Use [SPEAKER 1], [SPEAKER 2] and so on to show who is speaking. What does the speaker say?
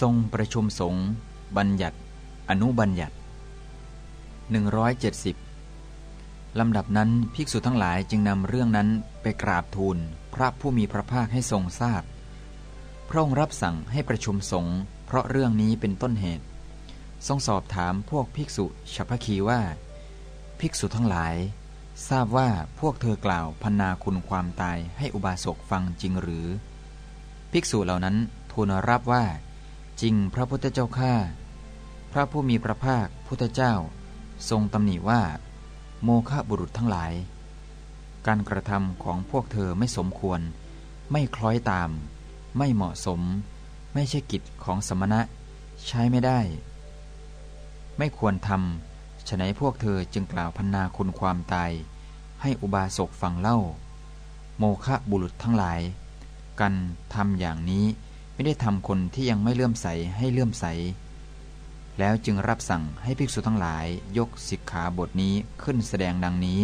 [SPEAKER 1] ทรงประชุมสงฆ์บัญญัติ อนุบัญญัติ 170 ลำดับนั้นภิกษุทั้งหลายจึงนำเรื่องนั้นไปกราบทูลพระผู้มีพระภาคให้ทรงทราบพระองค์รับสั่งให้ประชุมสงฆ์เพราะเรื่องนี้เป็นต้นเหตุ ทรงสอบถามพวกภิกษุฉัพคีว่า ภิกษุทั้งหลาย ทราบว่าพวกเธอกล่าวพันนาคุณความตายให้อุบาสกฟังจริงหรือ ภิกษุเหล่านั้นทูลรับว่า จริงพระพุทธเจ้าข้าพระผู้มีพระภาคพุทธเจ้า ทรงตำหนิว่า โมฆะบุรุษทั้งหลาย การกระทำของพวกเธอไม่สมควร ไม่คล้อยตาม ไม่เหมาะสม ไม่ใช่กิจของสมณะ ใช้ไม่ได้ ไม่ควรทำฉะนั้นพวกเธอจึงกล่าวพันนาคุณความตาย ให้อุบาสกฟังเล่า โมฆะบุรุษทั้งหลาย กันทำอย่างนี้ ไม่ได้ทำคนที่ยังไม่เลื่อมใสให้เลื่อมใส แล้วจึงรับสั่งให้ภิกษุทั้งหลายยกสิกขาบทนี้ขึ้นแสดงดังนี้